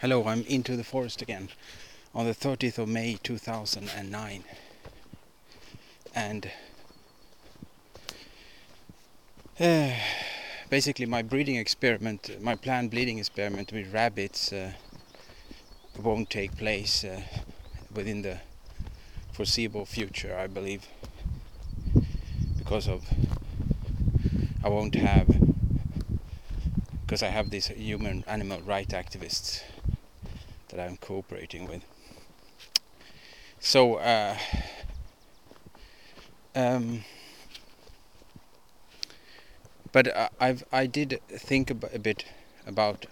Hello, I'm into the forest again on the 30th of May 2009. And uh, basically, my breeding experiment, my planned breeding experiment with rabbits, uh, won't take place uh, within the foreseeable future, I believe, because of I won't have because I have these human animal right activists that I'm cooperating with. So, uh, um, but I, I've I did think a, a bit about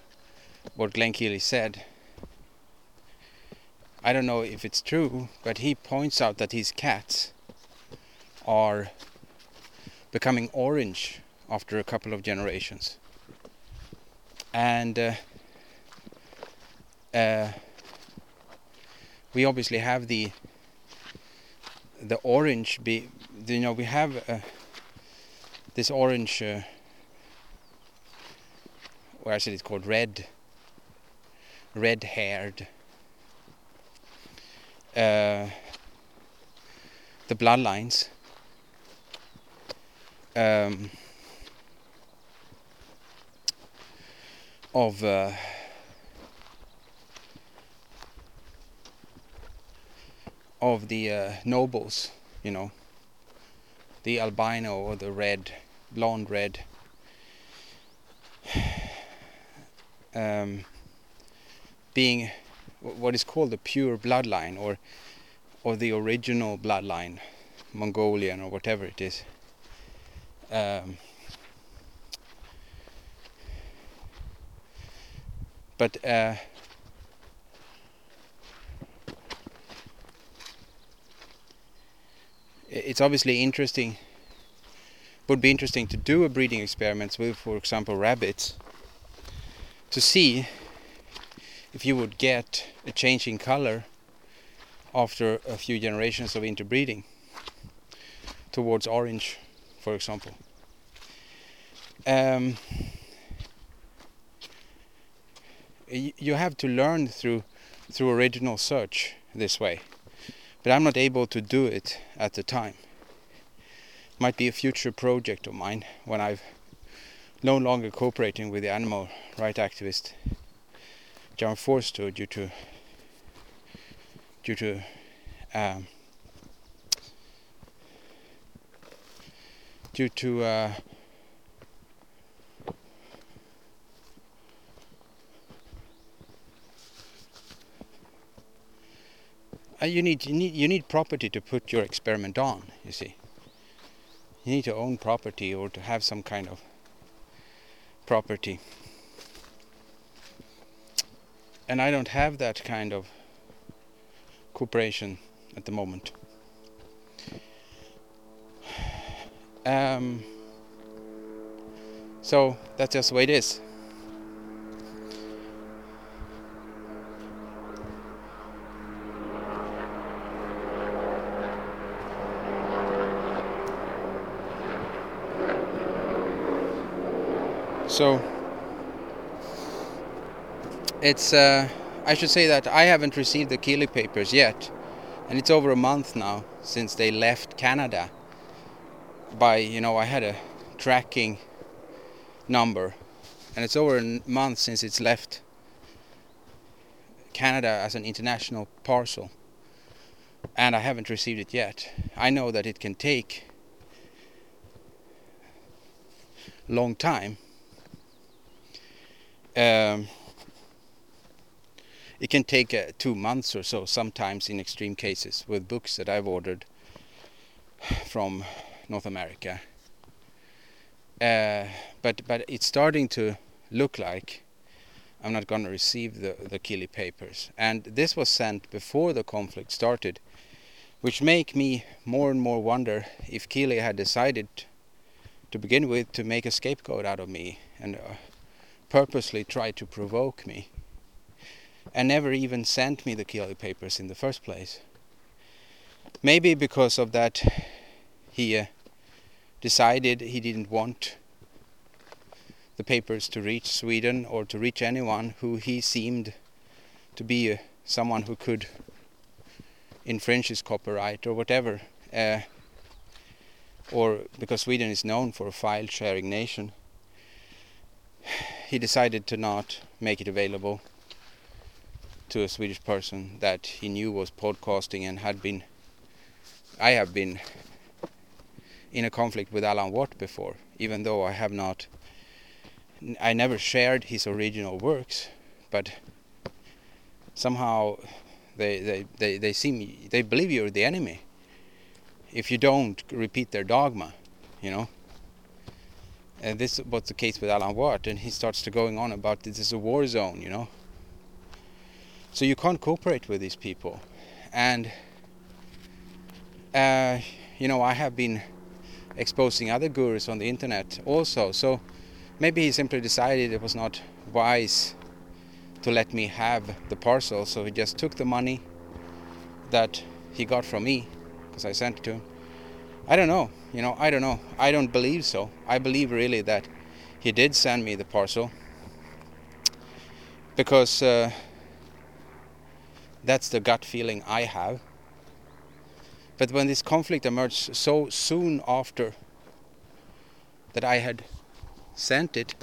what Glenn Kealy said. I don't know if it's true, but he points out that his cats are becoming orange after a couple of generations and uh, uh, we obviously have the the orange be you know we have uh, this orange uh, said it's called red red haired uh, the bloodlines. Um, of uh, of the uh, nobles, you know, the albino or the red, blonde red, um, being what is called the pure bloodline or or the original bloodline, Mongolian or whatever it is. Um, but uh, it's obviously interesting would be interesting to do a breeding experiment with for example rabbits to see if you would get a change in color after a few generations of interbreeding towards orange for example. Um, you have to learn through through original search this way but I'm not able to do it at the time. Might be a future project of mine when I've no longer cooperating with the animal right activist John Forster due to due to um, due to uh, Uh, you need you need you need property to put your experiment on. You see, you need to own property or to have some kind of property, and I don't have that kind of cooperation at the moment. Um, so that's just the way it is. So it's uh, I should say that I haven't received the Kealy papers yet, and it's over a month now since they left Canada. By you know I had a tracking number, and it's over a month since it's left Canada as an international parcel, and I haven't received it yet. I know that it can take long time um, it can take uh, two months or so sometimes in extreme cases with books that I've ordered from North America. Uh, but but it's starting to look like I'm not going to receive the the Kealy papers, and this was sent before the conflict started, which make me more and more wonder if Kealy had decided to begin with to make a scapegoat out of me and. Uh, purposely tried to provoke me and never even sent me the Kealy papers in the first place. Maybe because of that he uh, decided he didn't want the papers to reach Sweden or to reach anyone who he seemed to be uh, someone who could infringe his copyright or whatever. Uh, or because Sweden is known for a file sharing nation, he decided to not make it available to a Swedish person that he knew was podcasting and had been I have been in a conflict with Alan Watt before, even though I have not I never shared his original works, but somehow they they, they, they seem they believe you're the enemy if you don't repeat their dogma, you know. And this was the case with Alan Watt, and he starts to going on about this is a war zone, you know. So you can't cooperate with these people, and uh, you know I have been exposing other gurus on the internet also. So maybe he simply decided it was not wise to let me have the parcel, so he just took the money that he got from me because I sent it to him. I don't know, you know, I don't know. I don't believe so. I believe really that he did send me the parcel because uh, that's the gut feeling I have. But when this conflict emerged so soon after that I had sent it,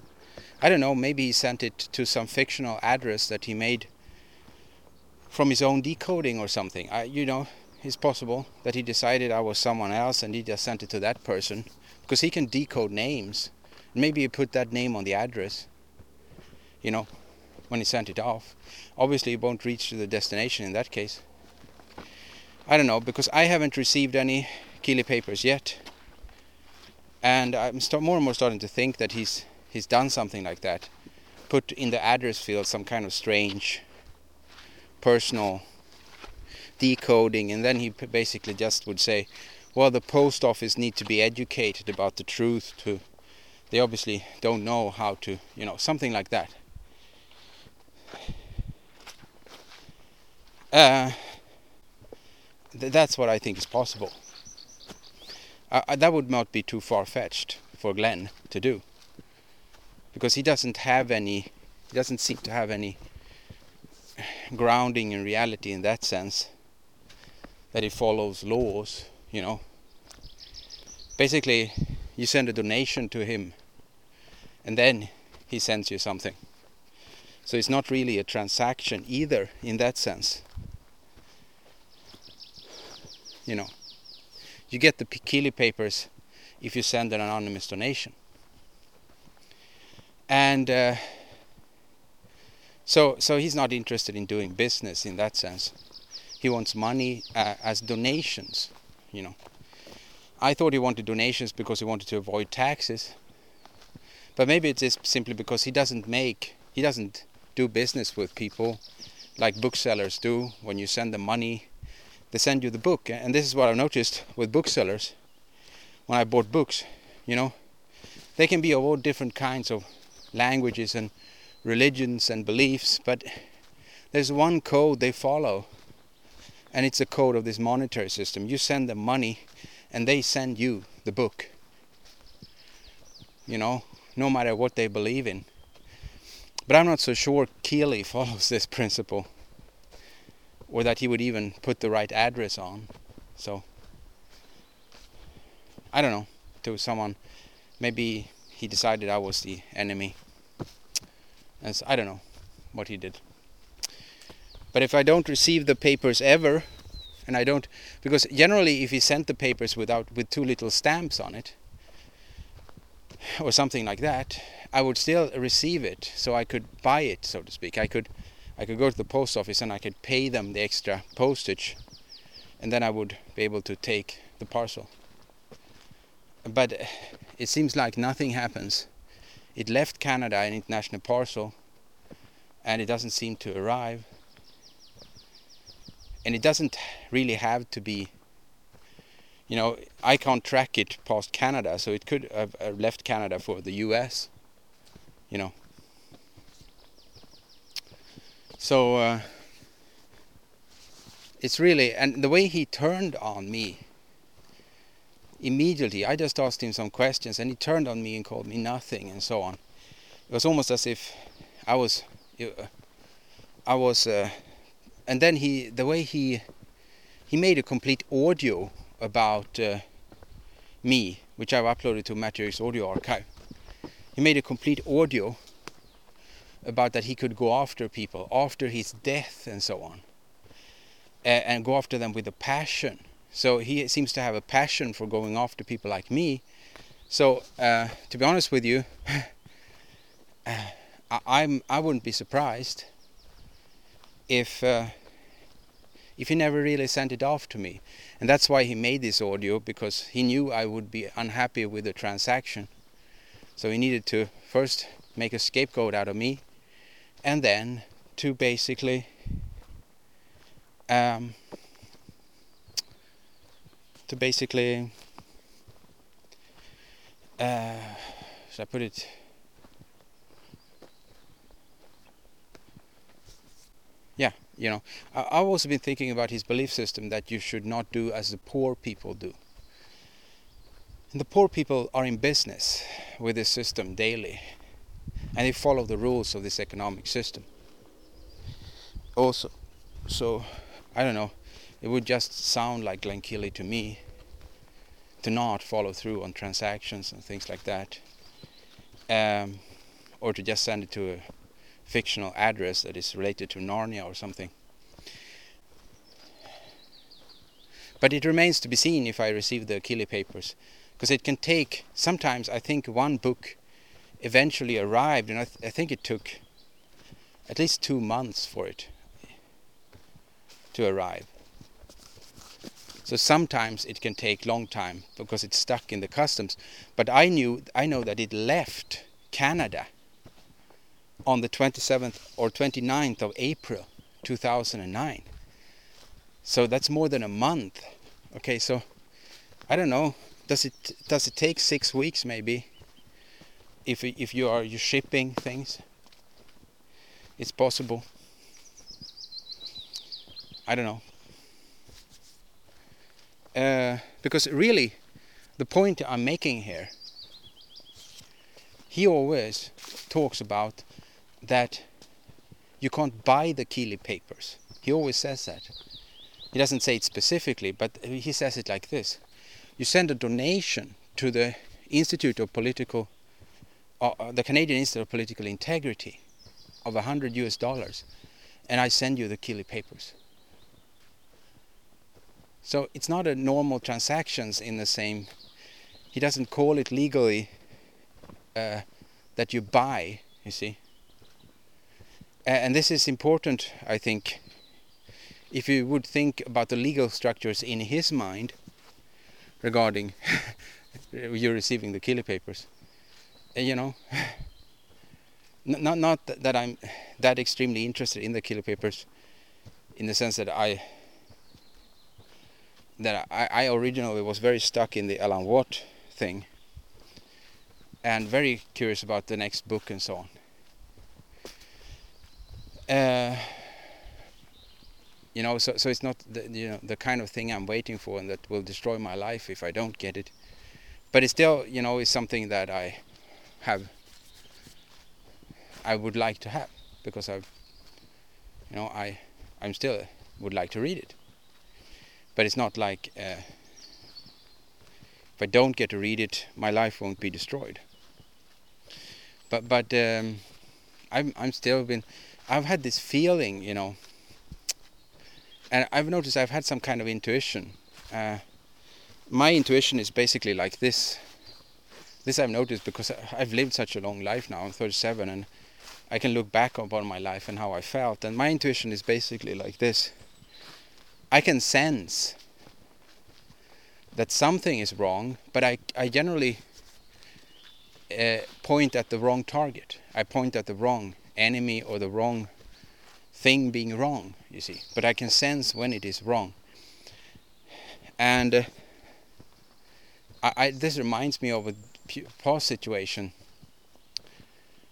I don't know, maybe he sent it to some fictional address that he made from his own decoding or something. I, you know, it's possible that he decided I was someone else and he just sent it to that person because he can decode names. Maybe he put that name on the address, you know, when he sent it off. Obviously, it won't reach to the destination in that case. I don't know because I haven't received any Kealy papers yet, and I'm more and more starting to think that he's he's done something like that, put in the address field some kind of strange personal decoding, and then he basically just would say, "Well, the post office need to be educated about the truth. To they obviously don't know how to, you know, something like that." Uh, th that's what I think is possible. Uh, that would not be too far fetched for Glenn to do, because he doesn't have any, he doesn't seem to have any grounding in reality in that sense that he follows laws, you know. Basically, you send a donation to him and then he sends you something. So it's not really a transaction either in that sense. You know, you get the Kealy papers if you send an anonymous donation. And uh, so, so he's not interested in doing business in that sense he wants money uh, as donations you know. I thought he wanted donations because he wanted to avoid taxes. But maybe it's just simply because he doesn't make he doesn't do business with people like booksellers do. When you send them money they send you the book. And this is what I've noticed with booksellers. When I bought books you know they can be of all different kinds of languages and religions and beliefs but there's one code they follow and it's a code of this monetary system. You send them money and they send you the book. You know, no matter what they believe in. But I'm not so sure Kealy follows this principle or that he would even put the right address on. So, I don't know, to someone, maybe he decided I was the enemy. As I don't know what he did. But if I don't receive the papers ever, and I don't, because generally if he sent the papers without with too little stamps on it, or something like that, I would still receive it, so I could buy it, so to speak. I could, I could go to the post office and I could pay them the extra postage, and then I would be able to take the parcel. But it seems like nothing happens. It left Canada an international parcel, and it doesn't seem to arrive and it doesn't really have to be you know I can't track it past Canada so it could have left Canada for the US you know. So uh, it's really and the way he turned on me immediately I just asked him some questions and he turned on me and called me nothing and so on. It was almost as if I was uh, I was, uh, and then he, the way he, he made a complete audio about uh, me, which I've uploaded to Matt audio archive. He made a complete audio about that he could go after people after his death and so on, and, and go after them with a passion. So he seems to have a passion for going after people like me. So uh, to be honest with you, I, I'm I wouldn't be surprised if uh, if he never really sent it off to me. And that's why he made this audio because he knew I would be unhappy with the transaction. So he needed to first make a scapegoat out of me and then to basically um, to basically uh, should I put it yeah you know. I've also been thinking about his belief system that you should not do as the poor people do. And the poor people are in business with this system daily and they follow the rules of this economic system. Also so I don't know it would just sound like Glenn Kealy to me to not follow through on transactions and things like that um, or to just send it to a fictional address that is related to Narnia or something. But it remains to be seen if I receive the Kealy papers, because it can take, sometimes I think one book eventually arrived, and I, th I think it took at least two months for it to arrive. So sometimes it can take long time because it's stuck in the customs. But I knew I know that it left Canada on the 27th or 29th of April 2009. So that's more than a month. Okay, so I don't know. Does it does it take six weeks maybe? If if you are you shipping things, it's possible. I don't know. Uh, because really, the point I'm making here, he always talks about that you can't buy the Kealy papers. He always says that. He doesn't say it specifically, but he says it like this. You send a donation to the Institute of Political, uh, uh the Canadian Institute of Political Integrity of a hundred US dollars, and I send you the Keely papers. So it's not a normal transactions in the same, he doesn't call it legally uh, that you buy, you see and this is important, I think, if you would think about the legal structures in his mind regarding you receiving the Kealy papers. Eh, you know, not not that I'm that extremely interested in the Kealy papers, in the sense that I that I, I originally was very stuck in the Alan Watt thing, and very curious about the next book and so on. Uh, you know, so so it's not the you know the kind of thing I'm waiting for and that will destroy my life if I don't get it. But it still, you know, is something that I have. I would like to have because I've, you know, I I'm still would like to read it. But it's not like uh, if I don't get to read it, my life won't be destroyed. But but um, I'm I'm still been I've had this feeling, you know, and I've noticed I've had some kind of intuition. Uh, my intuition is basically like this. This I've noticed because I've lived such a long life now. I'm 37, and I can look back upon my life and how I felt. And my intuition is basically like this. I can sense that something is wrong, but I I generally uh, point at the wrong target. I point at the wrong enemy or the wrong thing being wrong, you see. But I can sense when it is wrong. And uh, I, I, this reminds me of a past situation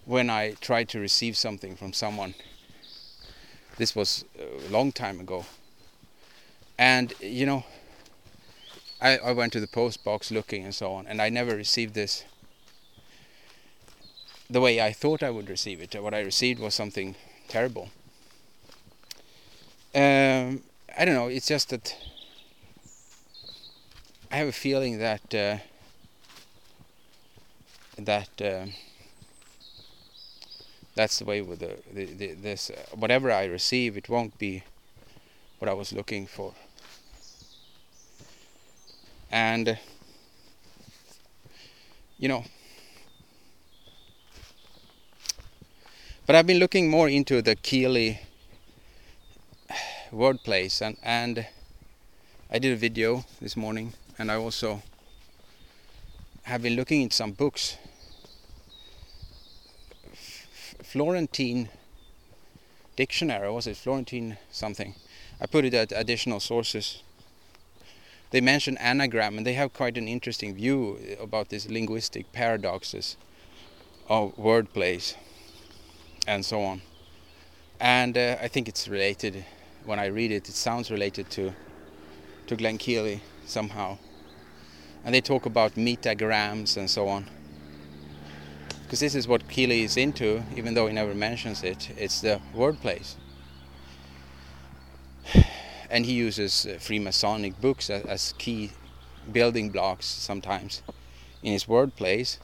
when I tried to receive something from someone. This was a long time ago. And, you know, I, I went to the post box looking and so on, and I never received this the way I thought I would receive it. What I received was something terrible. um, I don't know. It's just that I have a feeling that uh, that uh, that's the way with the, the, the this uh, whatever I receive, it won't be what I was looking for, and you know. But I've been looking more into the Kealy wordplays and and I did a video this morning and I also have been looking into some books. F Florentine dictionary was it Florentine something? I put it at additional sources. They mention anagram and they have quite an interesting view about these linguistic paradoxes of wordplays and so on. And uh, I think it's related when I read it. It sounds related to to Glenn Kealy somehow and they talk about metagrams and so on. Because this is what Kealy is into, even though he never mentions it. It's the wordplays. And he uses uh, Freemasonic books as, as key building blocks sometimes in his wordplays.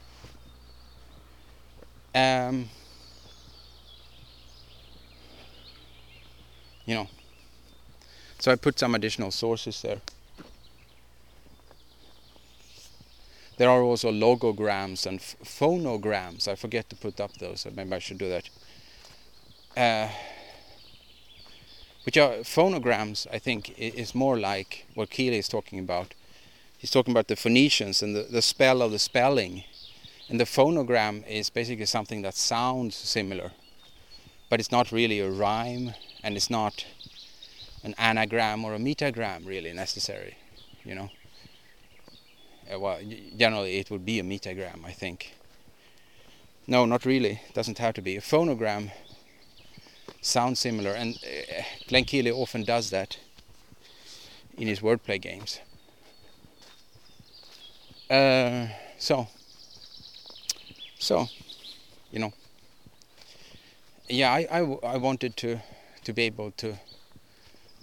Um, you know, so I put some additional sources there. There are also logograms and phonograms. I forget to put up those. Maybe I should do that. Uh, which are phonograms, I think, is more like what Kealy is talking about. He's talking about the Phoenicians and the, the spell of the spelling. And the phonogram is basically something that sounds similar, but it's not really a rhyme, and it's not an anagram or a metagram really necessary, you know uh, well, generally it would be a metagram, I think. No, not really. It doesn't have to be. A phonogram sounds similar, and uh, Glenn Kealy often does that in his wordplay games. Uh, so, so, you know, yeah, I, I, I wanted to to be able to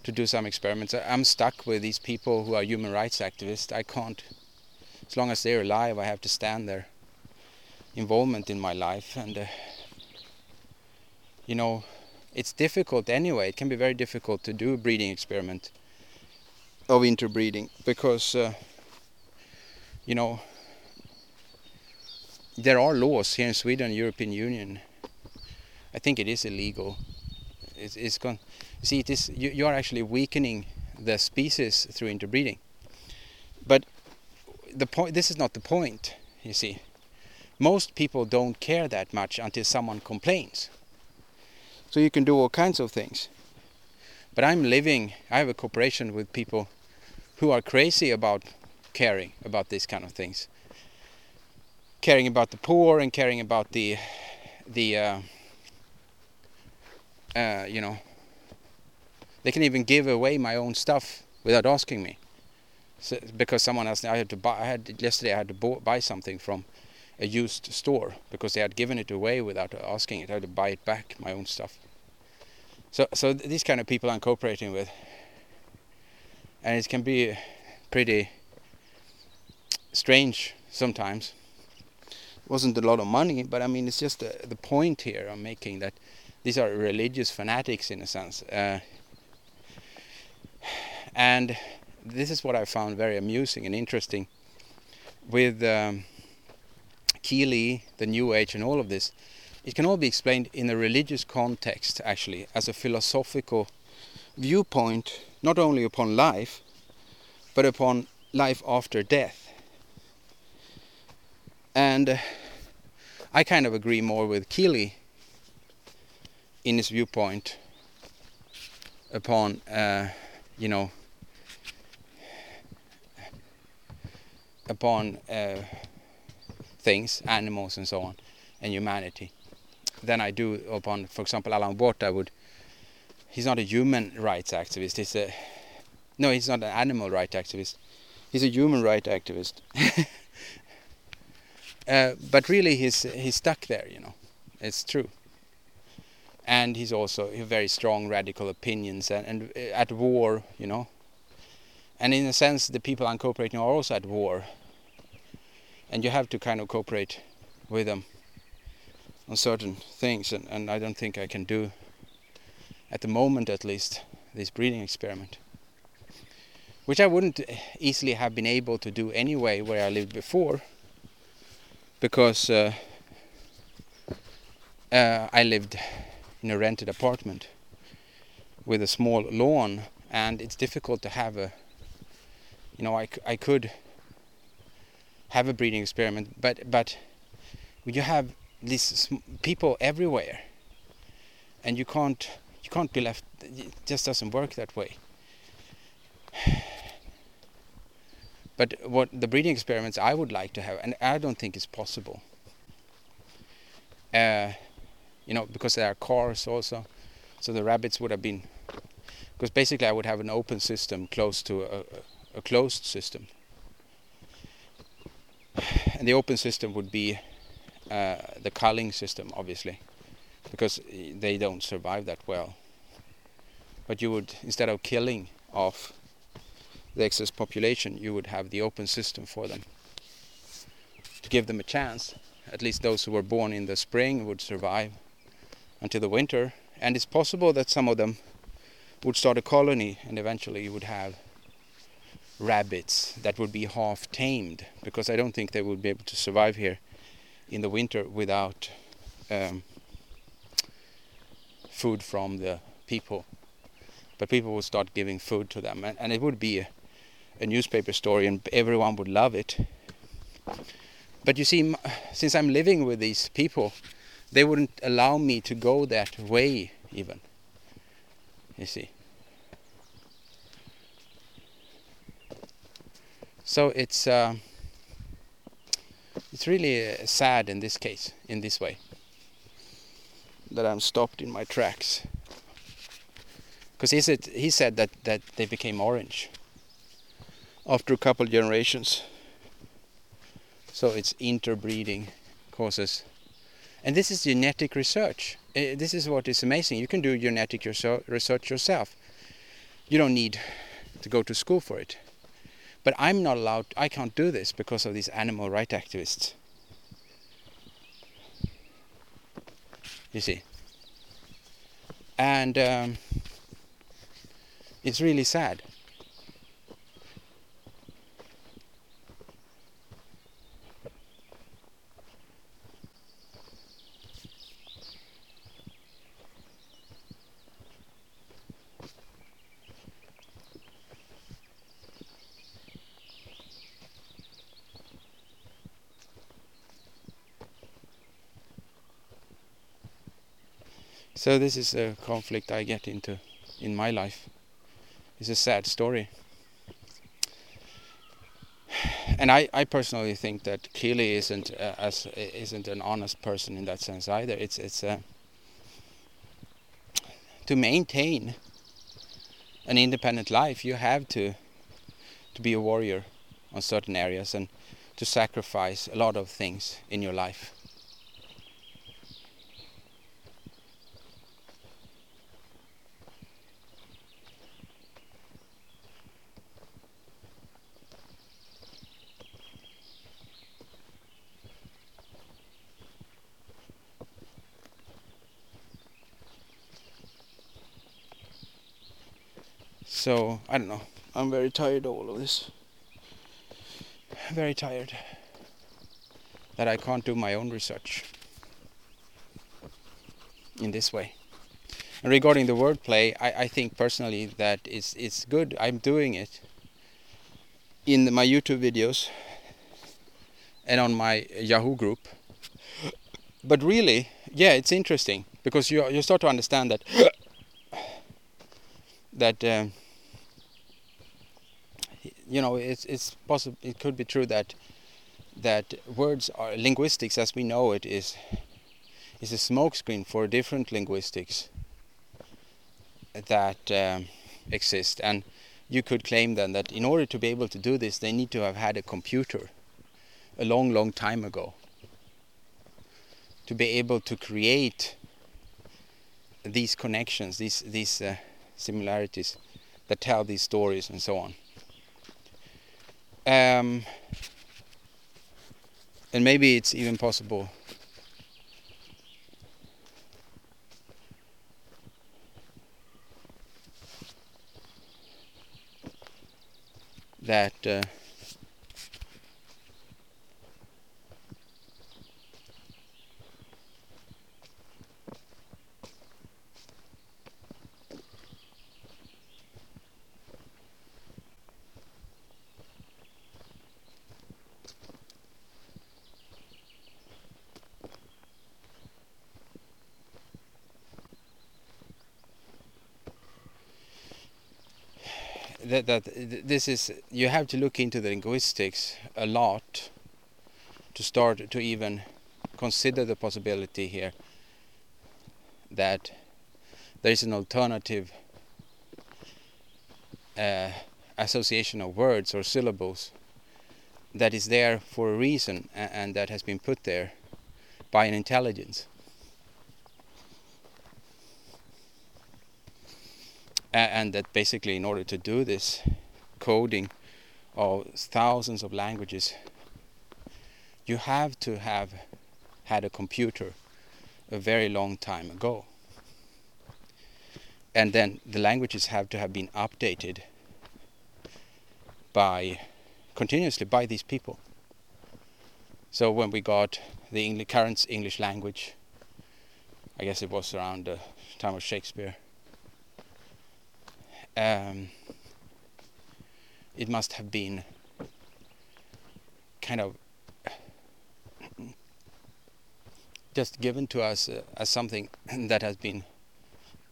to do some experiments. I'm stuck with these people who are human rights activists. I can't as long as they're alive, I have to stand their involvement in my life. And, uh, you know, it's difficult anyway. It can be very difficult to do a breeding experiment of interbreeding because, uh, you know, there are laws here in Sweden European Union. I think it is illegal. It's, it's. See, it is you, you are actually weakening the species through interbreeding. But the point this is not the point you see most people don't care that much until someone complains so you can do all kinds of things but i'm living i have a cooperation with people who are crazy about caring about these kind of things caring about the poor and caring about the the uh, uh, you know they can even give away my own stuff without asking me. So, because someone else I had to buy I had yesterday I had to buy something from a used store because they had given it away without asking it. I had to buy it back my own stuff. So so these kind of people I'm cooperating with. And it can be pretty strange sometimes. It wasn't a lot of money but I mean it's just the, the point here I'm making that these are religious fanatics in a sense uh, and this is what I found very amusing and interesting with um, Kealy, the New Age, and all of this. It can all be explained in a religious context, actually, as a philosophical viewpoint, not only upon life, but upon life after death. And uh, I kind of agree more with Kealy in his viewpoint upon, uh, you know, upon uh, things, animals and so on, and humanity, than I do upon, for example, Alan Watt. I would. He's not a human rights activist. He's a no. He's not an animal rights activist. He's a human rights activist. uh, but really, he's he's stuck there. You know, it's true. And he's also very strong radical opinions and, and uh, at war, you know. And in a sense, the people I'm cooperating are also at war, and you have to kind of cooperate with them on certain things, and, and I don't think I can do, at the moment at least, this breeding experiment. Which I wouldn't easily have been able to do anyway where I lived before, because uh, uh, I lived in a rented apartment with a small lawn and it's difficult to have a you know I, I could have a breeding experiment but but you have these people everywhere and you can't you can't be left it just doesn't work that way. But what the breeding experiments I would like to have and I don't think it's possible uh, you know, because there are cars also. So the rabbits would have been, because basically I would have an open system close to a, a closed system. And the open system would be uh, the culling system, obviously, because they don't survive that well. But you would, instead of killing off the excess population, you would have the open system for them to give them a chance. At least those who were born in the spring would survive until the winter and it's possible that some of them would start a colony and eventually you would have rabbits that would be half tamed because I don't think they would be able to survive here in the winter without um, food from the people. But people would start giving food to them and, and it would be a, a newspaper story and everyone would love it. But you see since I'm living with these people they wouldn't allow me to go that way even you see. So it's uh, it's really uh, sad in this case in this way that I'm stopped in my tracks. Because he said he said that that they became orange after a couple generations. So it's interbreeding causes and this is genetic research. Uh, this is what is amazing. You can do genetic research yourself. You don't need to go to school for it. But I'm not allowed, I can't do this because of these animal rights activists. You see. And um, it's really sad. So this is a conflict I get into in my life. It's a sad story. And I, I personally think that Kealy isn't uh, as isn't an honest person in that sense either. It's it's uh, to maintain an independent life. You have to to be a warrior on certain areas and to sacrifice a lot of things in your life. So I don't know. I'm very tired of all of this. Very tired that I can't do my own research in this way. And regarding the wordplay, I, I think personally that it's it's good. I'm doing it in my YouTube videos and on my Yahoo group. But really, yeah, it's interesting because you you start to understand that that. Um, you know, it's it's possible. It could be true that that words are linguistics, as we know it, is is a smokescreen for different linguistics that um, exist. And you could claim then that in order to be able to do this, they need to have had a computer a long, long time ago to be able to create these connections, these these uh, similarities that tell these stories and so on. Um, and maybe it's even possible. That uh, that that this is you have to look into the linguistics a lot to start to even consider the possibility here that there is an alternative uh, association of words or syllables that is there for a reason and that has been put there by an intelligence. And that basically in order to do this coding of thousands of languages you have to have had a computer a very long time ago. And then the languages have to have been updated by continuously by these people. So when we got the English, current English language I guess it was around the time of Shakespeare um, it must have been kind of just given to us uh, as something that has been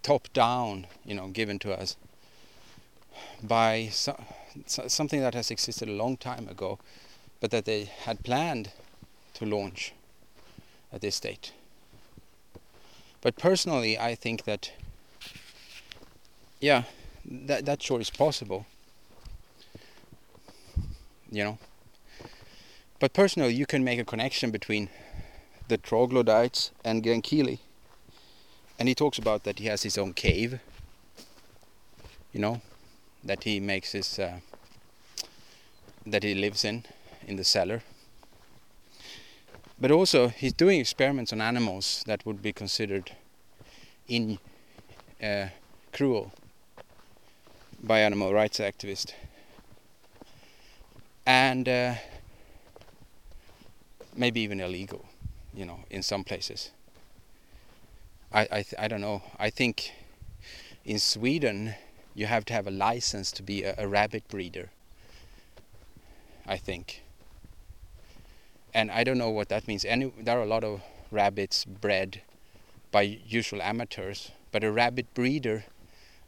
top down, you know, given to us by so, so something that has existed a long time ago, but that they had planned to launch at this date. But personally, I think that, yeah, that that sure is possible. You know. But personally, you can make a connection between the troglodytes and Glenn Kealy. And he talks about that he has his own cave. You know, that he makes his uh, that he lives in in the cellar. But also, he's doing experiments on animals that would be considered in uh, cruel by animal rights activists. And uh, maybe even illegal, you know, in some places. I I, I don't know. I think in Sweden you have to have a license to be a, a rabbit breeder. I think. And I don't know what that means. Any there are a lot of rabbits bred by usual amateurs, but a rabbit breeder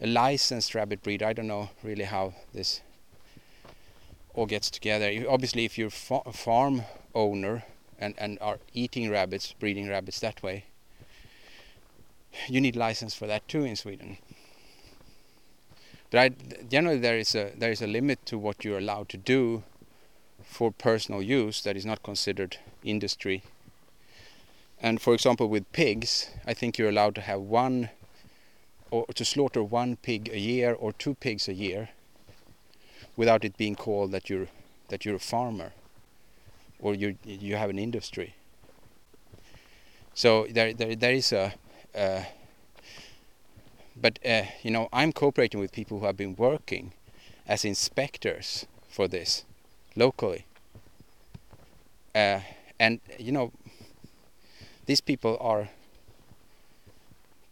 a licensed rabbit breeder. I don't know really how this all gets together. Obviously, if you're a farm owner and, and are eating rabbits, breeding rabbits that way, you need license for that too in Sweden. But I, generally, there is a there is a limit to what you're allowed to do for personal use that is not considered industry. And for example, with pigs, I think you're allowed to have one or to slaughter one pig a year or two pigs a year without it being called that you're that you're a farmer or you you have an industry. So there there there is a uh, but uh, you know I'm cooperating with people who have been working as inspectors for this locally. Uh, and you know these people are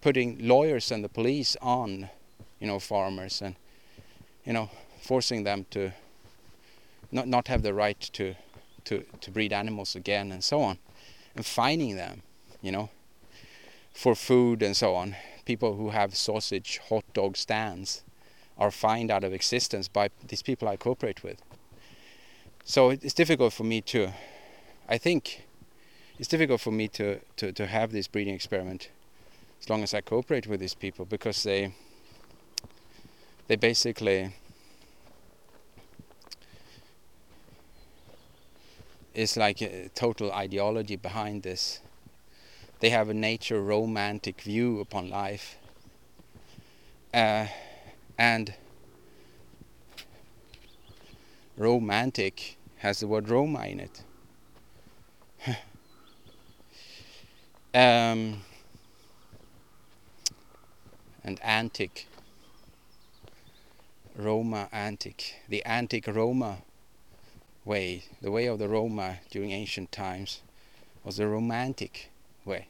putting lawyers and the police on, you know, farmers and, you know, forcing them to not not have the right to to to breed animals again and so on, and fining them, you know, for food and so on. People who have sausage, hot dog stands are fined out of existence by these people I cooperate with. So it's difficult for me to, I think, it's difficult for me to to to have this breeding experiment as long as I cooperate with these people because they they basically is like a total ideology behind this they have a nature romantic view upon life. Uh, and romantic has the word Roma in it. um, and antique. Roma antique, The antique Roma way, the way of the Roma during ancient times, was the romantic way.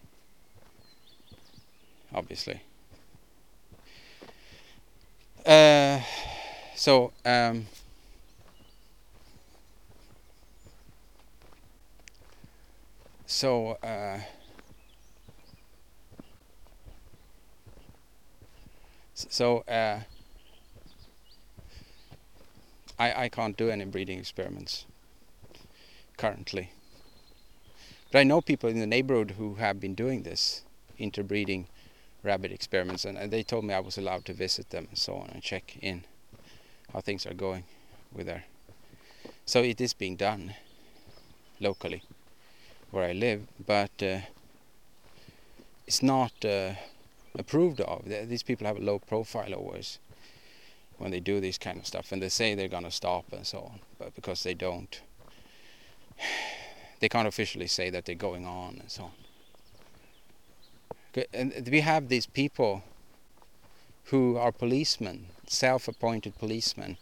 Obviously. Uh, so, um, so uh, so uh, I I can't do any breeding experiments currently. But I know people in the neighborhood who have been doing this interbreeding rabbit experiments, and, they told me I was allowed to visit them and so on and check in how things are going with their. So it is being done locally where I live, but uh, it's not uh, approved of. These people have a low profile always when they do this kind of stuff, and they say they're gonna stop and so on, but because they don't, they can't officially say that they're going on and so on. And we have these people who are policemen, self-appointed policemen,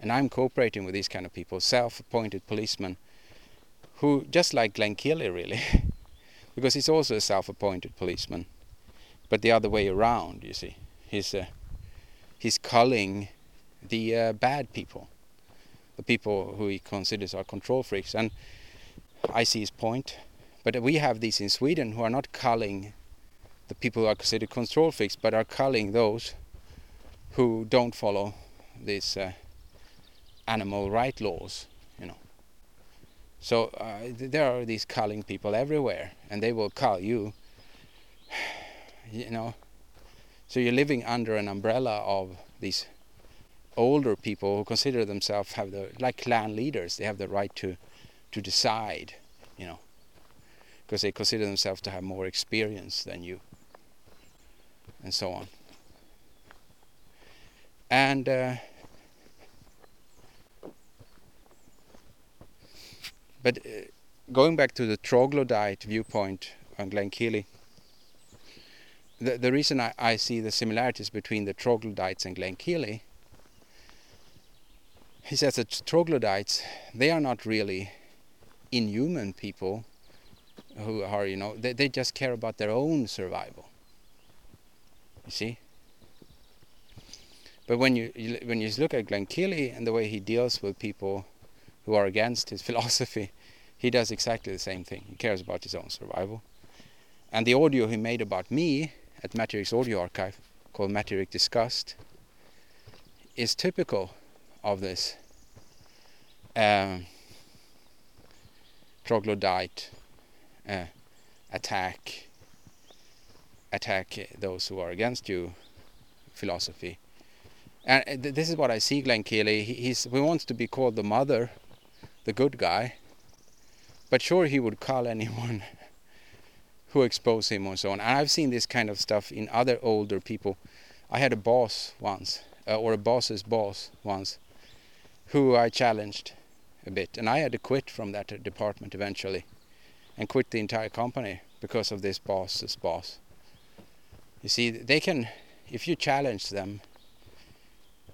and I'm cooperating with these kind of people, self-appointed policemen who just like Glenn Kealy really, because he's also a self-appointed policeman, but the other way around. You see, he's uh, he's culling the uh, bad people, the people who he considers are control freaks, and I see his point. But we have these in Sweden who are not culling the people who are considered control freaks, but are culling those who don't follow these uh, animal right laws you know. so uh, there are these culling people everywhere, and they will call you. You know, so you're living under an umbrella of these older people who consider themselves have the like clan leaders. They have the right to to decide. You know, because they consider themselves to have more experience than you, and so on. And uh, But uh, going back to the troglodyte viewpoint on Glenn Kealy, the, the reason I, I see the similarities between the troglodytes and Glenn Kealy, he says that troglodytes, they are not really inhuman people who are, you know, they, they just care about their own survival. You see? But when you, you when you look at Glenn Kealy and the way he deals with people who are against his philosophy, he does exactly the same thing. He cares about his own survival. And the audio he made about me at Matterik's audio archive, called Matterik Discussed, is typical of this um, troglodyte uh, attack attack those who are against you philosophy. And uh, this is what I see Glenn Kealy. He, he's, he wants to be called the mother the good guy. But sure, he would call anyone who expose him and so on. And I've seen this kind of stuff in other older people. I had a boss once, uh, or a boss's boss once, who I challenged a bit. And I had to quit from that department eventually and quit the entire company because of this boss's boss. You see, they can, if you challenge them,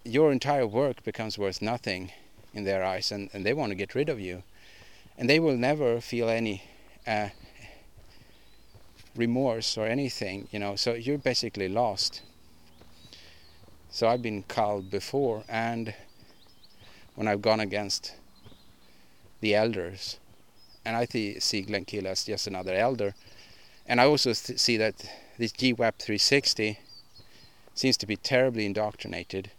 your entire work becomes worth nothing in their eyes and, and they want to get rid of you. And they will never feel any uh, remorse or anything, you know, so you're basically lost. So I've been called before and when I've gone against the elders and I see Glenn Kealy as just another elder. And I also see that this GWAP 360 seems to be terribly indoctrinated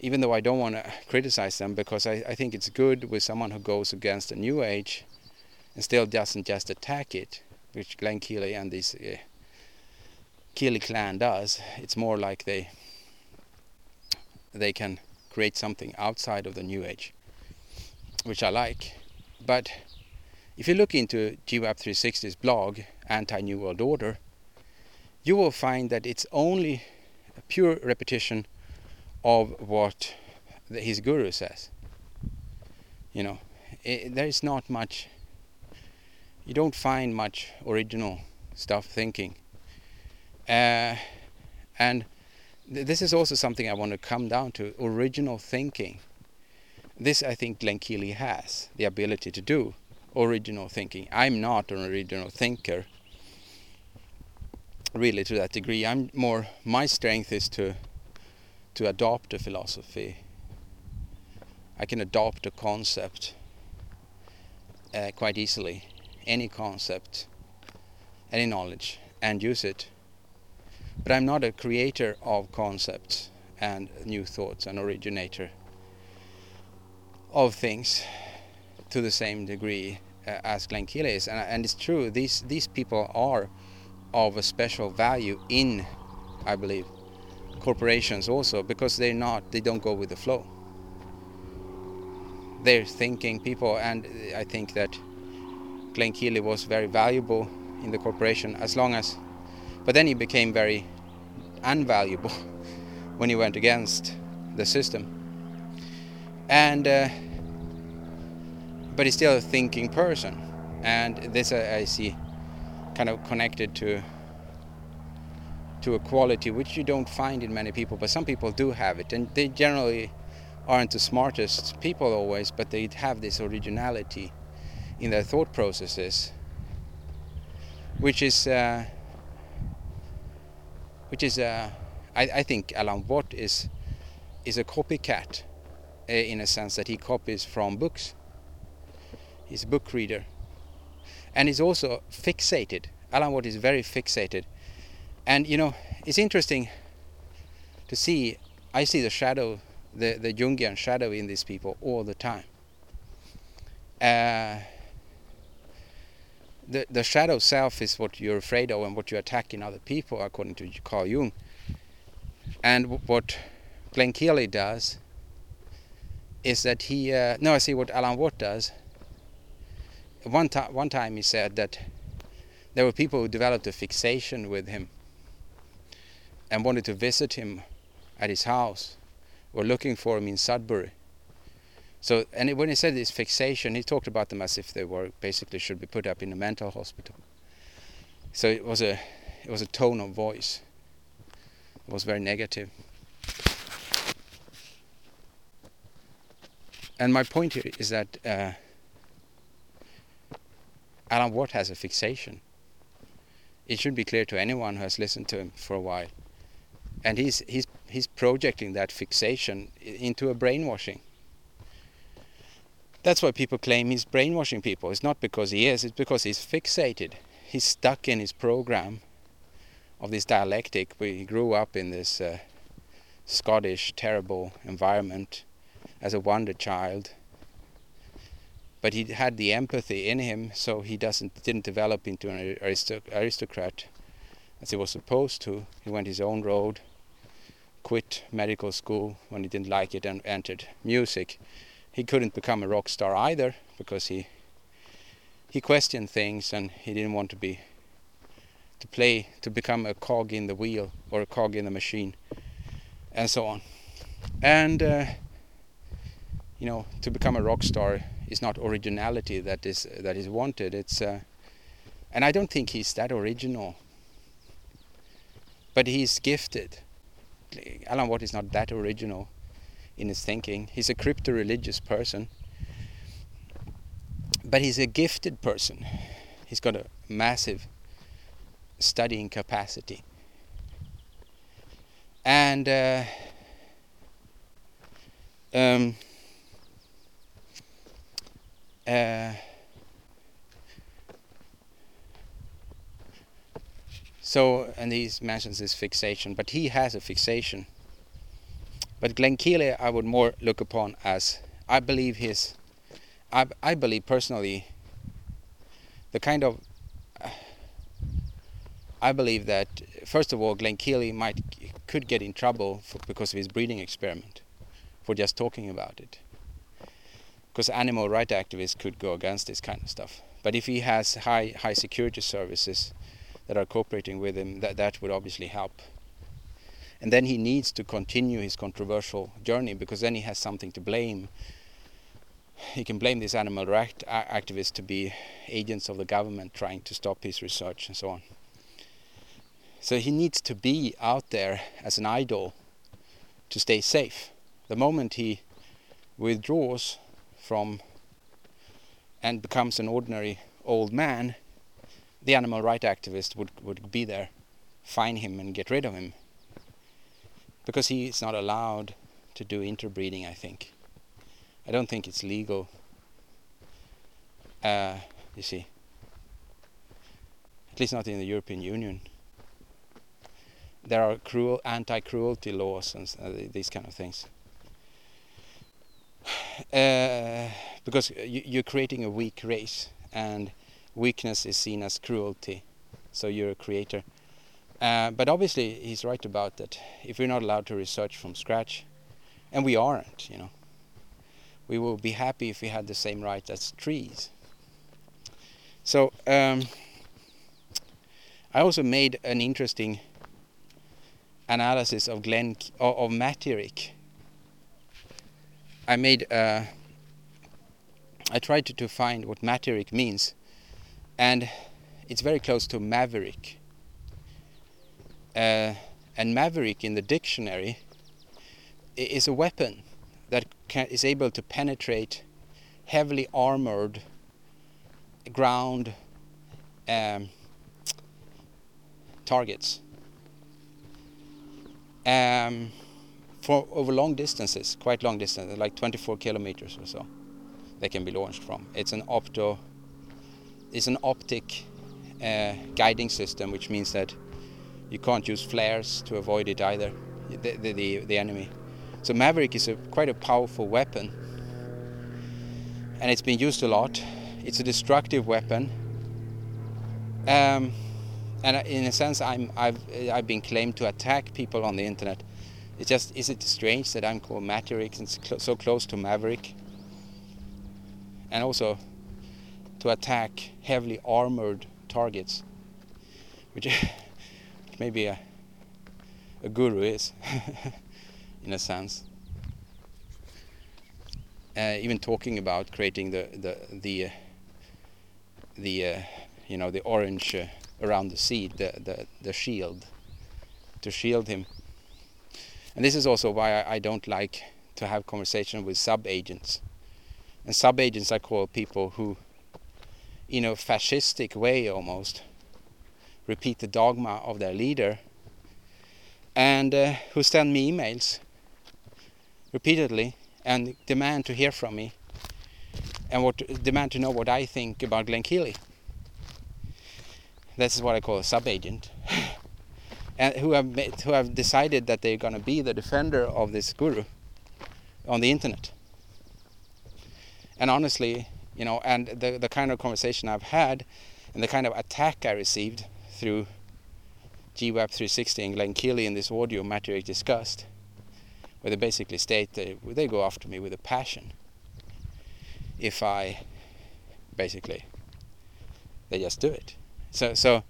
even though I don't want to criticize them because I, I think it's good with someone who goes against the new age and still doesn't just attack it, which Glenn Kealy and this uh, Kealy clan does. It's more like they they can create something outside of the new age, which I like. But if you look into GWAP 360's blog, anti-New World Order, you will find that it's only a pure repetition of what his guru says. You know, it, there is not much. You don't find much original stuff thinking. Uh, and th this is also something I want to come down to original thinking. This I think Glenn Kealy has the ability to do original thinking. I'm not an original thinker really to that degree. I'm more my strength is to to adopt a philosophy. I can adopt a concept uh, quite easily, any concept, any knowledge, and use it. But I'm not a creator of concepts and new thoughts, an originator of things to the same degree uh, as Glenn Kealy is. And, and it's true, these, these people are of a special value in, I believe, corporations also because they're not, they don't go with the flow. They're thinking people, and I think that Glenn Kealy was very valuable in the corporation as long as, but then he became very unvaluable when he went against the system. And uh, but he's still a thinking person, and this I, I see kind of connected to to a quality which you don't find in many people, but some people do have it, and they generally aren't the smartest people always, but they have this originality in their thought processes, which is uh, which is uh, I, I, think Alan Watt is is a copycat uh, in a sense that he copies from books. He's a book reader, and he's also fixated. Alan Watt is very fixated, and you know it's interesting to see. I see the shadow, the the Jungian shadow in these people all the time. Uh, the the shadow self is what you're afraid of and what you attack in other people, according to Carl Jung. And what Glenn Keely does is that he uh, no, I see what Alan Watt does. One time, one time he said that there were people who developed a fixation with him and wanted to visit him at his house or looking for him in Sudbury. So, and when he said this fixation, he talked about them as if they were basically should be put up in a mental hospital. So it was a, it was a tone of voice. It was very negative. And my point here is that uh, Alan Watt has a fixation. It should be clear to anyone who has listened to him for a while. And he's he's he's projecting that fixation into a brainwashing that's why people claim he's brainwashing people. It's not because he is, it's because he's fixated. He's stuck in his program of this dialectic. He grew up in this uh, Scottish terrible environment as a wonder child. But he had the empathy in him, so he doesn't didn't develop into an aristocrat as he was supposed to. He went his own road, quit medical school when he didn't like it, and entered music he couldn't become a rock star either because he he questioned things and he didn't want to be to play to become a cog in the wheel or a cog in the machine and so on. And uh, you know to become a rock star is not originality that is that is wanted. It's uh, and I don't think he's that original but he's gifted. Alan Watt is not that original in his thinking. He's a crypto religious person, but he's a gifted person. He's got a massive studying capacity. And uh, um, uh, so, and he mentions this fixation, but he has a fixation but Glenn Kealy, I would more look upon as I believe his, I, I believe personally, the kind of, I believe that first of all, Glenn Kealy might could get in trouble for, because of his breeding experiment, for just talking about it. Because animal rights activists could go against this kind of stuff. But if he has high high security services that are cooperating with him, that that would obviously help. And then he needs to continue his controversial journey because then he has something to blame. He can blame these animal rights activists to be agents of the government trying to stop his research and so on. So he needs to be out there as an idol to stay safe. The moment he withdraws from and becomes an ordinary old man, the animal rights activist would, would be there, find him and get rid of him. Because he is not allowed to do interbreeding, I think. I don't think it's legal. Uh, you see. At least not in the European Union. There are cruel anti-cruelty laws and uh, these kind of things. Uh, because you're creating a weak race and weakness is seen as cruelty so you're a creator uh, but obviously he's right about that if we're not allowed to research from scratch and we aren't you know we will be happy if we had the same rights as trees. So um, I also made an interesting analysis of Glenn of, of Matterik I made uh, I tried to, to find what Matterik means and it's very close to maverick uh, and maverick in the dictionary is a weapon that can, is able to penetrate heavily armored ground um, targets um, for over long distances, quite long distances, like 24 kilometers or so, they can be launched from. It's an opto, it's an optic uh, guiding system, which means that you can't use flares to avoid it either, the, the, the, the enemy. So Maverick is a, quite a powerful weapon, and it's been used a lot. It's a destructive weapon. Um, and in a sense, I'm, I've, I've been claimed to attack people on the internet it's just, is it strange that I'm called Maverick and cl so close to Maverick? And also to attack heavily armored targets, which, maybe a, a guru is, in a sense. Uh, even talking about creating the the the uh, the uh, you know the orange uh, around the seed, the the the shield, to shield him and this is also why I, I don't like to have conversation with sub-agents. And sub-agents I call people who, in a fascistic way almost, repeat the dogma of their leader and uh, who send me emails repeatedly and demand to hear from me and what demand to know what I think about Glenn Kealy. This is what I call a sub-agent. and who have made, who have decided that they're going to be the defender of this guru on the internet. And honestly, you know, and the the kind of conversation I've had, and the kind of attack I received through GWAP 360 and Glenn Kealy in this audio Matterik discussed, where they basically state that they go after me with a passion. If I, basically, they just do it. So so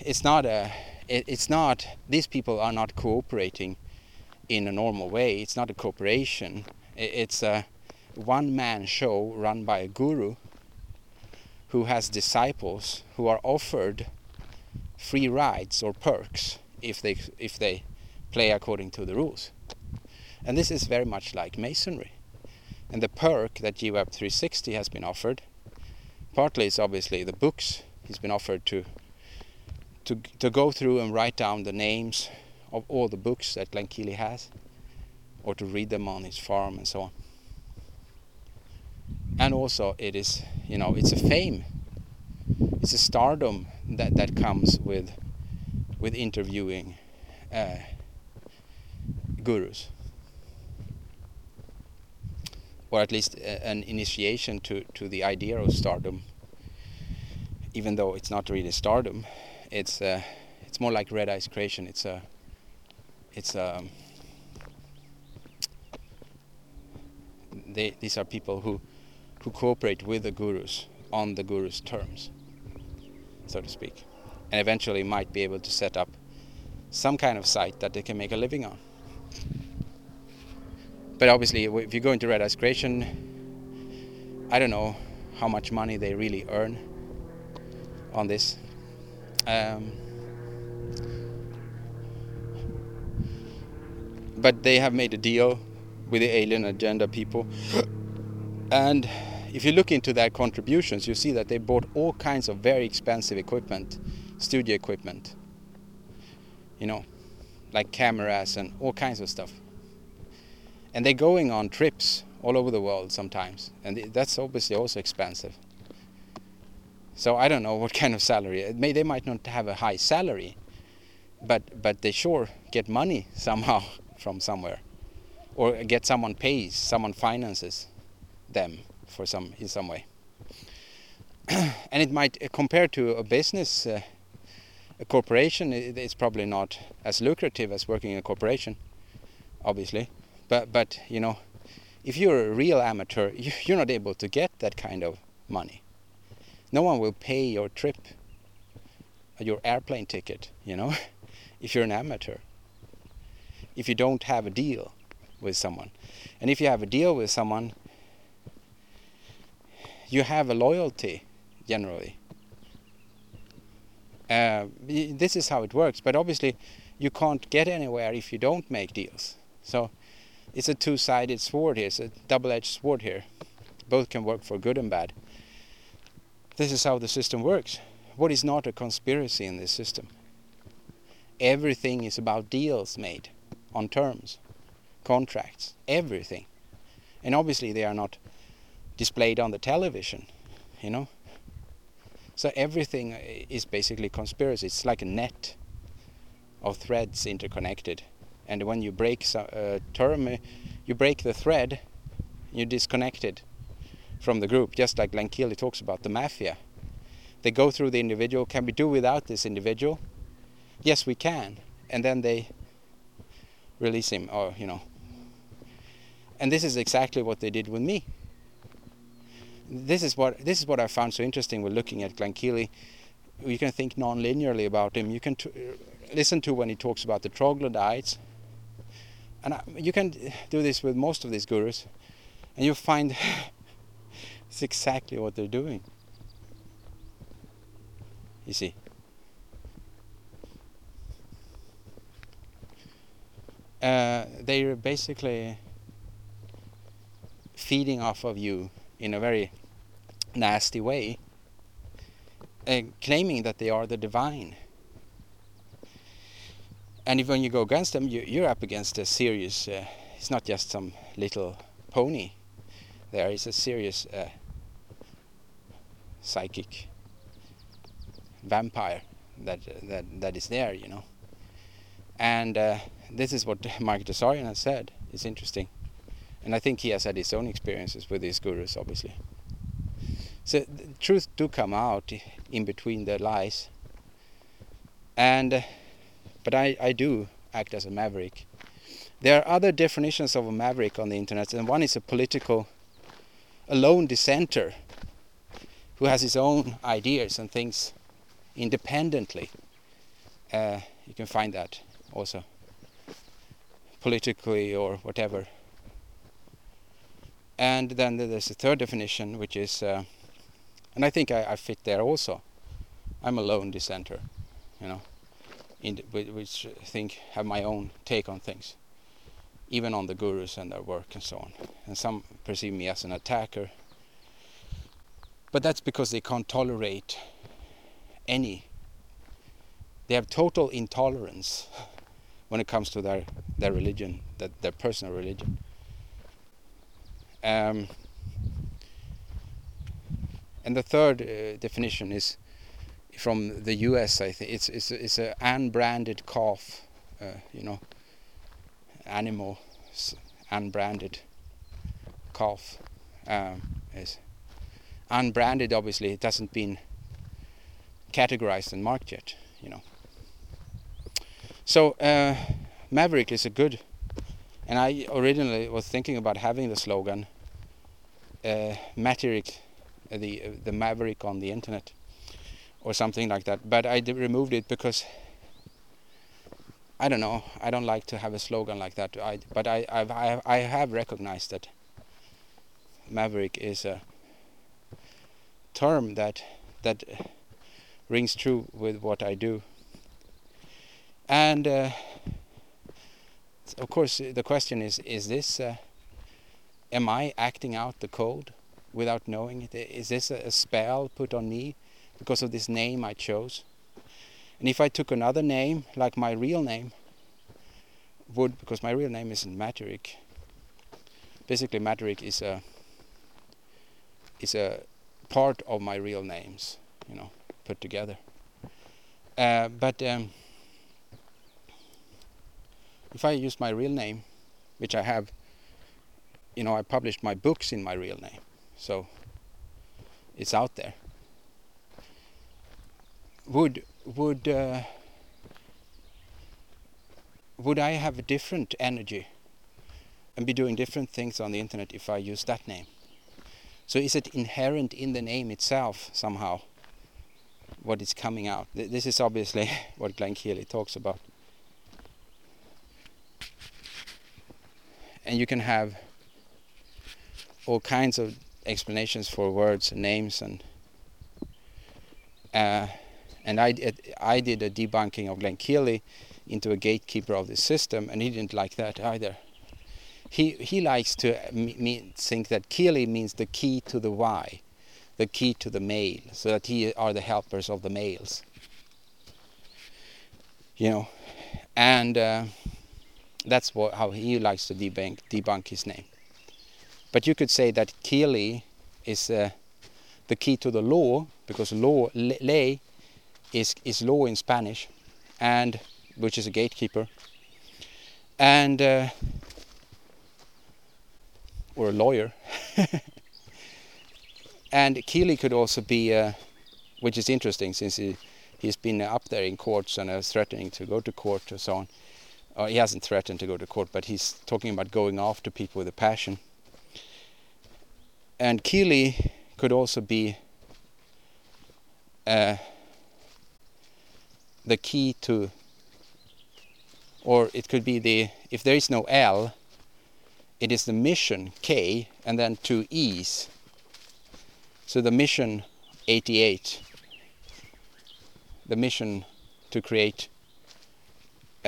it's not a it, it's not these people are not cooperating in a normal way it's not a cooperation it, it's a one man show run by a guru who has disciples who are offered free rides or perks if they if they play according to the rules and this is very much like masonry and the perk that GWAP 360 has been offered partly is obviously the books he's been offered to to to go through and write down the names of all the books that Glenn Kealy has, or to read them on his farm and so on. And also, it is you know it's a fame, it's a stardom that that comes with with interviewing uh, gurus, or at least uh, an initiation to to the idea of stardom, even though it's not really stardom it's uh, it's more like red ice creation. It's a it's a um, they these are people who who cooperate with the gurus on the gurus' terms, so to speak. and eventually might be able to set up some kind of site that they can make a living on. But obviously, if you go into Red Ice Creation, I don't know how much money they really earn on this. Um, but they have made a deal with the Alien Agenda people. And if you look into their contributions, you see that they bought all kinds of very expensive equipment, studio equipment. You know, like cameras and all kinds of stuff. And they're going on trips all over the world sometimes, and that's obviously also expensive. So I don't know what kind of salary. May, they might not have a high salary, but but they sure get money somehow from somewhere, or get someone pays, someone finances them for some in some way. and it might uh, compare to a business, uh, a corporation. It, it's probably not as lucrative as working in a corporation, obviously. But but you know, if you're a real amateur, you're not able to get that kind of money. No one will pay your trip, your airplane ticket. You know, if you're an amateur. If you don't have a deal with someone, and if you have a deal with someone, you have a loyalty generally. Uh, this is how it works, but obviously you can't get anywhere if you don't make deals. So it's a two-sided sword here. It's a double-edged sword here. Both can work for good and bad. This is how the system works. What is not a conspiracy in this system? Everything is about deals made on terms, contracts, everything. And obviously they are not displayed on the television, you know. So everything is basically conspiracy. It's like a net of threads interconnected and when you break a uh, term, uh, you break the thread, you disconnect it from the group, just like Kealy talks about the mafia. They go through the individual. Can we do without this individual? Yes, we can. And then they release him, or you know. And this is exactly what they did with me. This is what this is what I found so interesting with looking at Glenn Kealy. You can think non-linearly about him. You can listen to when he talks about the troglodytes, and I, you can do this with most of these gurus and you find it's exactly what they're doing you see uh, they're basically feeding off of you in a very nasty way uh, claiming that they are the divine and if when you go against them, you, are up against a serious. Uh, it's not just some little pony. There is a serious uh, psychic vampire that that that is there, you know. And uh, this is what Mark Tsarian has said. It's interesting, and I think he has had his own experiences with these gurus, obviously. So the truth do come out in between the lies, and uh, but I, I do act as a maverick. There are other definitions of a maverick on the internet, and one is a political, a lone dissenter who has his own ideas and thinks independently. Uh, you can find that also politically or whatever. And then there's a third definition, which is, uh, and I think I, I fit there also. I'm a lone dissenter, you know which I think have my own take on things, even on the gurus and their work and so on. And some perceive me as an attacker, but that's because they can't tolerate any. They have total intolerance when it comes to their their religion, that their personal religion. Um, and the third uh, definition is from the US. I think it's it's it's a unbranded calf, uh, you know, animal, unbranded calf. Um, is unbranded. Obviously, it hasn't been categorized and marked yet. You know. So uh, Maverick is a good, and I originally was thinking about having the slogan uh, Maverick, the the Maverick on the internet or something like that. But I removed it because I don't know. I don't like to have a slogan like that. I, but I, I've, I, I have recognized that maverick is a term that that rings true with what I do. And uh, of course, the question is: Is this? Uh, am I acting out the code without knowing it? Is this a, spell put on me because of this name I chose? And if I took another name, like my real name, would because my real name isn't Maverick. Basically, Maverick is a is a part of my real names, you know, put together. Uh, but um, if I use my real name, which I have, you know, I published my books in my real name, so it's out there. Would would uh, would I have a different energy and be doing different things on the internet if I use that name? So is it inherent in the name itself somehow? What is coming out? This is obviously what Glenn Kealy talks about. And you can have all kinds of explanations for words and names and uh, and I, I did a debunking of Glenn Kealy into a gatekeeper of the system, and he didn't like that either. He he likes to think that Kealy means the key to the why, the key to the male, so that he are the helpers of the males. You know, and uh, that's what how he likes to debunk debunk his name. But you could say that Kealy is uh, the key to the law because law ley is is law in Spanish, and which is a gatekeeper, and uh, or a lawyer. and Kealy could also be, uh, which is interesting since he he's been up there in courts and uh, threatening to go to court or so on. Uh, he hasn't threatened to go to court, but he's talking about going after people with a passion. And Kealy could also be uh, the key to or it could be the if there is no L it is the mission K and then two E's so the mission 88 the mission to create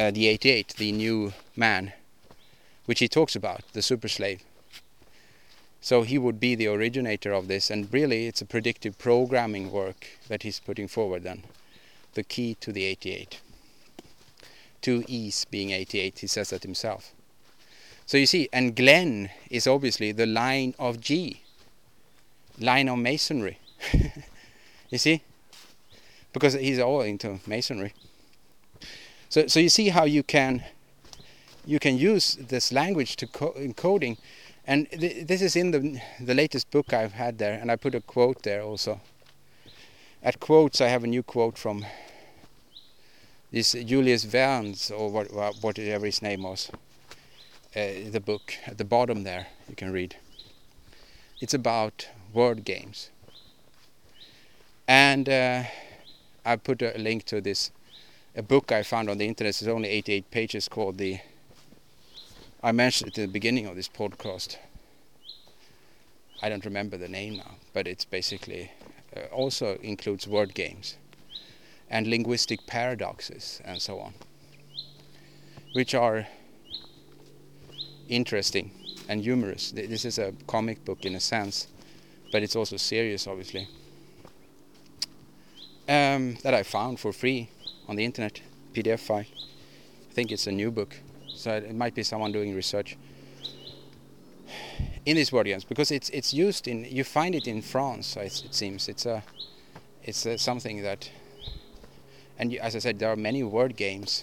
uh, the 88 the new man which he talks about the super slave so he would be the originator of this and really it's a predictive programming work that he's putting forward then the key to the 88 two E's being 88. He says that himself. So you see, and Glenn is obviously the line of G, line of masonry. you see, because he's all into masonry. So, so you see how you can you can use this language to co encoding, and th this is in the the latest book I've had there, and I put a quote there also. At quotes, I have a new quote from this Julius Verne's or what, whatever his name was, uh, the book at the bottom there you can read. It's about word games, and uh, I put a link to this a book I found on the internet. It's only 88 pages called the. I mentioned it at the beginning of this podcast. I don't remember the name now, but it's basically uh, also includes word games and linguistic paradoxes and so on, which are interesting and humorous. This is a comic book in a sense, but it's also serious, obviously. Um, that I found for free on the internet, PDF file. I think it's a new book, so it might be someone doing research in these word games because it's it's used in you find it in France. It, seems it's a it's a, something that and as I said, there are many word games.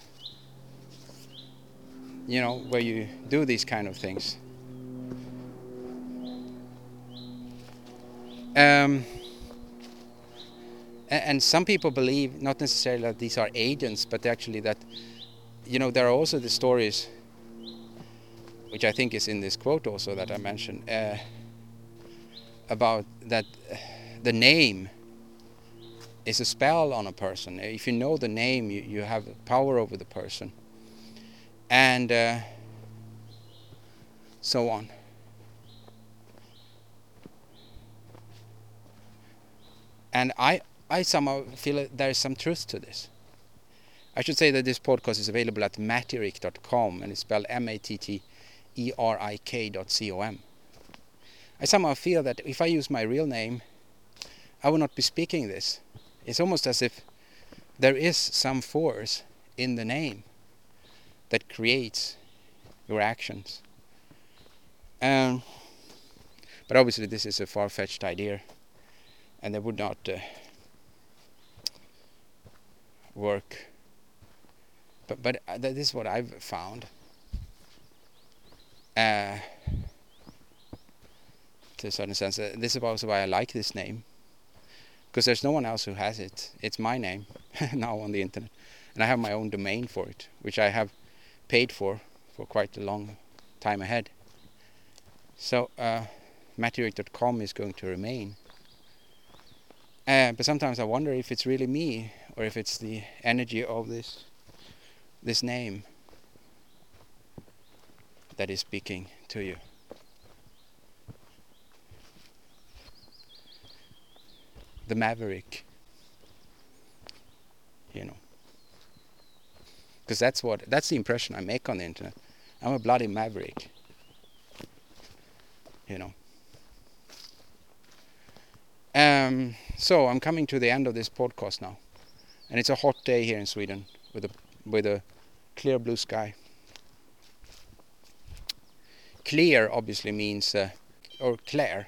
You know, where you do these kind of things. Um, and some people believe not necessarily that these are agents, but actually that, you know, there are also the stories, which I think is in this quote also that I mentioned, uh, about that the name is a spell on a person. If you know the name, you, you have power over the person. And uh, so on. And I, I somehow feel there is some truth to this. I should say that this podcast is available at matterik.com and it's spelled M-A-T-T-E-R-I-K.com. I somehow feel that if I use my real name, I will not be speaking this. It's almost as if there is some force in the name that creates your actions. Um, but obviously, this is a far fetched idea, and they would not uh, work but but uh, this is what I've found. Uh, to a certain sense, uh, this is also why I like this name, because there's no one else who has it. It's my name now on the internet, and I have my own domain for it, which I have paid for for quite a long time ahead. So uh, is going to remain. Uh, but sometimes I wonder if it's really me or if it's the energy of this this name that is speaking to you. The maverick, you know. Because that's what that's the impression I make on the internet. I'm a bloody maverick. You know. Um, so I'm coming to the end of this podcast now, and it's a hot day here in Sweden with a with a clear blue sky. Clear obviously means, uh, or clear.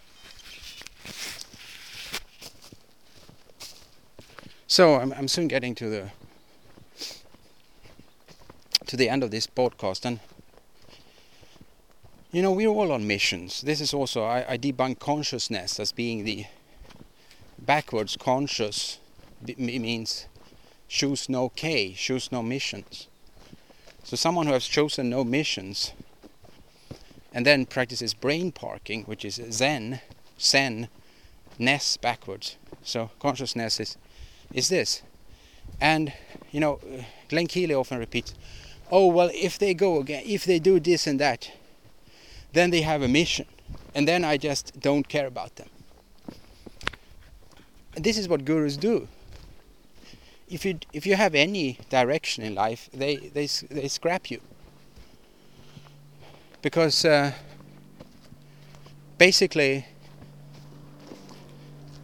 So I'm, I'm soon getting to the to the end of this podcast and you know we're all on missions this is also I, I debunk consciousness as being the backwards conscious means choose no K, choose no missions. So someone who has chosen no missions and then practices brain parking, which is Zen, Zen, ness backwards. So consciousness is is this. And you know, Glenn Kealy often repeats, "Oh well, if they go again, if they do this and that, then they have a mission, and then I just don't care about them." And this is what gurus do if you if you have any direction in life, they they they scrap you. Because uh, basically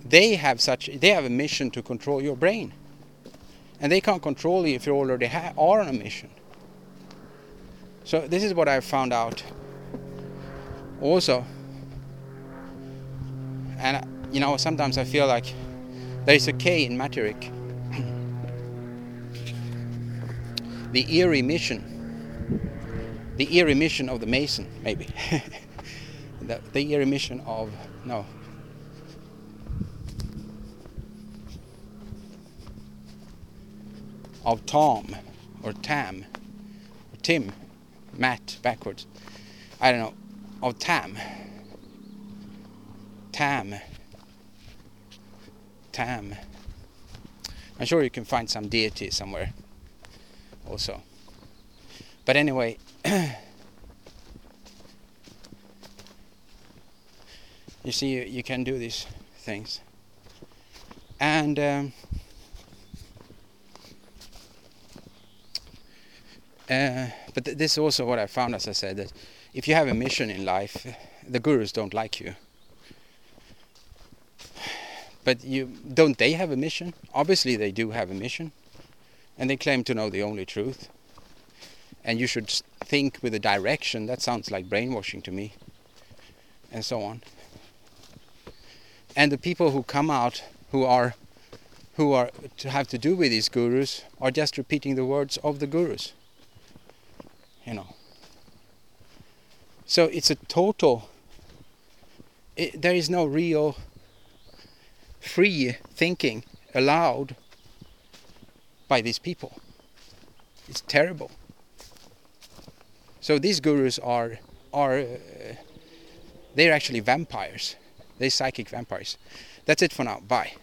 they have such they have a mission to control your brain, and they can't control you if you already are on a mission. So this is what I found out. Also, and you know sometimes I feel like there is a K in Matterik the eerie mission. The eerie mission of the Mason, maybe. the, the eerie mission of, no. Of Tom, or Tam, or Tim, Matt, backwards. I don't know. Of Tam. Tam. Tam. I'm sure you can find some deity somewhere also. But anyway, you see, you, you, can do these things. And um, uh, but th this is also what I found, as I said, that if you have a mission in life, the gurus don't like you. But you don't they have a mission? Obviously, they do have a mission and they claim to know the only truth. And you should think with a direction. That sounds like brainwashing to me. And so on. And the people who come out who are who are to have to do with these gurus are just repeating the words of the gurus. You know. So it's a total. It, there is no real free thinking allowed by these people. It's terrible. So these gurus are are uh, they're actually vampires. They're psychic vampires. That's it for now. Bye.